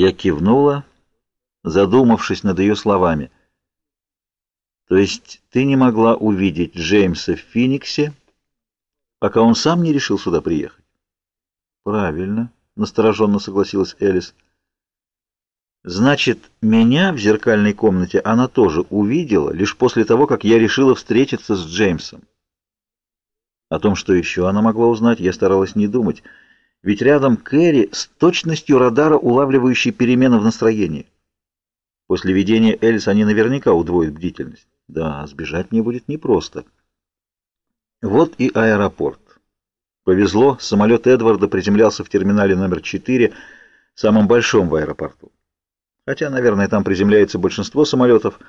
Я кивнула, задумавшись над ее словами. То есть ты не могла увидеть Джеймса в Финиксе, пока он сам не решил сюда приехать? Правильно, настороженно согласилась Элис. Значит, меня в зеркальной комнате она тоже увидела, лишь после того, как я решила встретиться с Джеймсом. О том, что еще она могла узнать, я старалась не думать, ведь рядом Кэрри с точностью радара, улавливающей перемены в настроении. После видения Элис они наверняка удвоят бдительность. Да, сбежать мне будет непросто. Вот и аэропорт. Повезло, самолет Эдварда приземлялся в терминале номер 4, самом большом в аэропорту. Хотя, наверное, там приземляется большинство самолетов,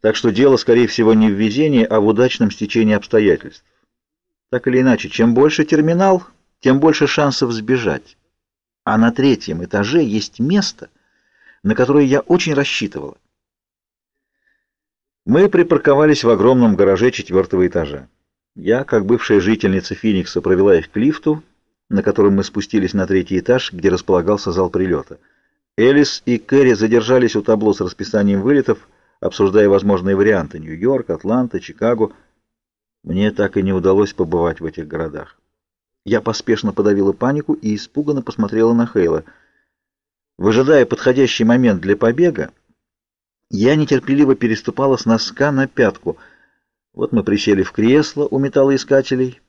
так что дело, скорее всего, не в везении, а в удачном стечении обстоятельств. Так или иначе, чем больше терминал, тем больше шансов сбежать. А на третьем этаже есть место, на которое я очень рассчитывала. Мы припарковались в огромном гараже четвертого этажа. Я, как бывшая жительница Феникса, провела их к лифту, на котором мы спустились на третий этаж, где располагался зал прилета. Элис и Кэрри задержались у табло с расписанием вылетов, обсуждая возможные варианты Нью-Йорк, Атланта, Чикаго. Мне так и не удалось побывать в этих городах. Я поспешно подавила панику и испуганно посмотрела на Хейла. Выжидая подходящий момент для побега, я нетерпеливо переступала с носка на пятку. Вот мы присели в кресло у металлоискателей,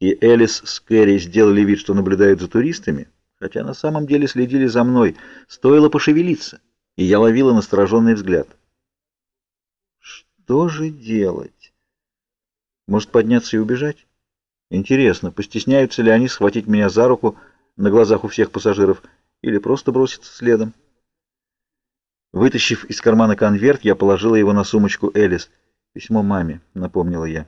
и Элис с Кэрри сделали вид, что наблюдают за туристами, хотя на самом деле следили за мной. Стоило пошевелиться, и я ловила настороженный взгляд. Что же делать? Может, подняться и убежать? Интересно, постесняются ли они схватить меня за руку на глазах у всех пассажиров или просто броситься следом? Вытащив из кармана конверт, я положила его на сумочку Элис. «Письмо маме», — напомнила я.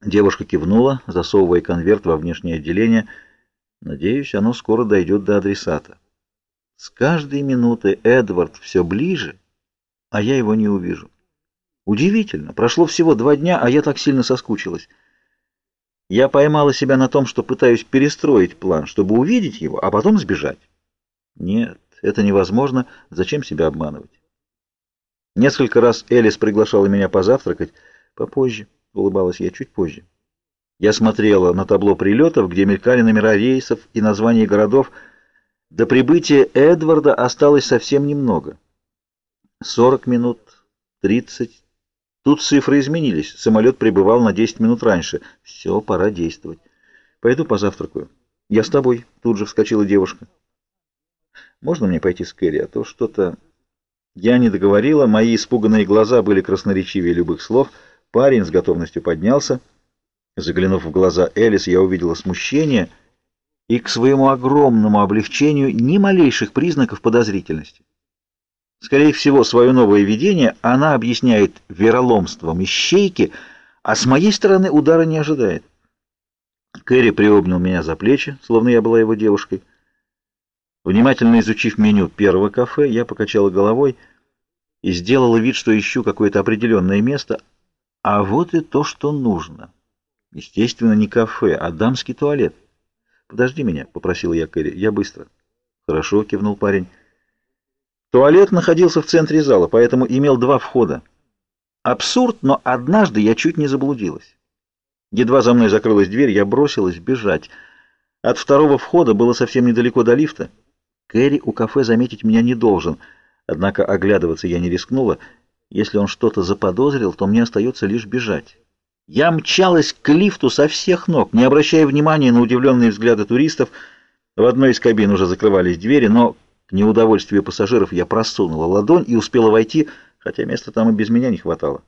Девушка кивнула, засовывая конверт во внешнее отделение. Надеюсь, оно скоро дойдет до адресата. С каждой минуты Эдвард все ближе, а я его не увижу. Удивительно, прошло всего два дня, а я так сильно соскучилась. Я поймала себя на том, что пытаюсь перестроить план, чтобы увидеть его, а потом сбежать. Нет, это невозможно. Зачем себя обманывать? Несколько раз Элис приглашала меня позавтракать. Попозже, улыбалась я чуть позже. Я смотрела на табло прилетов, где мелькали номера рейсов и названия городов. До прибытия Эдварда осталось совсем немного. Сорок минут, тридцать. Тут цифры изменились. Самолет прибывал на десять минут раньше. Все, пора действовать. Пойду позавтракаю. Я с тобой, тут же вскочила девушка. Можно мне пойти с Кэрри, а то что-то... Я не договорила, мои испуганные глаза были красноречивее любых слов. Парень с готовностью поднялся. Заглянув в глаза Элис, я увидела смущение и к своему огромному облегчению ни малейших признаков подозрительности. Скорее всего, свое новое видение она объясняет вероломством ищейки, а с моей стороны удара не ожидает. Кэрри приобнял меня за плечи, словно я была его девушкой. Внимательно изучив меню первого кафе, я покачала головой и сделала вид, что ищу какое-то определенное место. А вот и то, что нужно. Естественно, не кафе, а дамский туалет. «Подожди меня», — попросила я Кэрри, — «я быстро». «Хорошо», — кивнул парень. Туалет находился в центре зала, поэтому имел два входа. Абсурд, но однажды я чуть не заблудилась. Едва за мной закрылась дверь, я бросилась бежать. От второго входа было совсем недалеко до лифта. Кэрри у кафе заметить меня не должен, однако оглядываться я не рискнула. Если он что-то заподозрил, то мне остается лишь бежать. Я мчалась к лифту со всех ног, не обращая внимания на удивленные взгляды туристов. В одной из кабин уже закрывались двери, но к неудовольствию пассажиров я просунула ладонь и успела войти, хотя места там и без меня не хватало.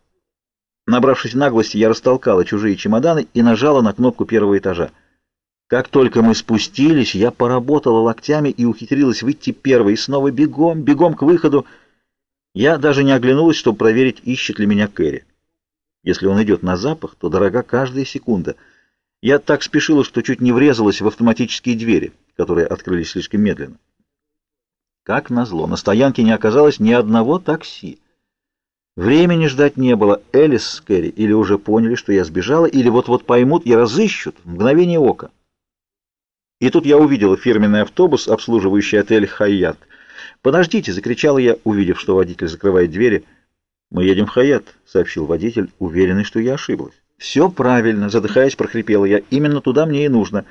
Набравшись наглости, я растолкала чужие чемоданы и нажала на кнопку первого этажа. Как только мы спустились, я поработала локтями и ухитрилась выйти первой, и снова бегом, бегом к выходу. Я даже не оглянулась, чтобы проверить, ищет ли меня Кэрри. Если он идет на запах, то дорога каждая секунда. Я так спешила, что чуть не врезалась в автоматические двери, которые открылись слишком медленно. Как назло, на стоянке не оказалось ни одного такси. Времени ждать не было. Элис с Кэрри или уже поняли, что я сбежала, или вот-вот поймут и разыщут в мгновение ока. И тут я увидела фирменный автобус, обслуживающий отель «Хайят». «Подождите!» — закричала я, увидев, что водитель закрывает двери. «Мы едем в Хаят», — сообщил водитель, уверенный, что я ошиблась. «Все правильно», — задыхаясь, прохрипела я. «Именно туда мне и нужно».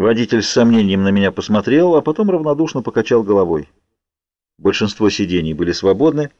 Водитель с сомнением на меня посмотрел, а потом равнодушно покачал головой. Большинство сидений были свободны,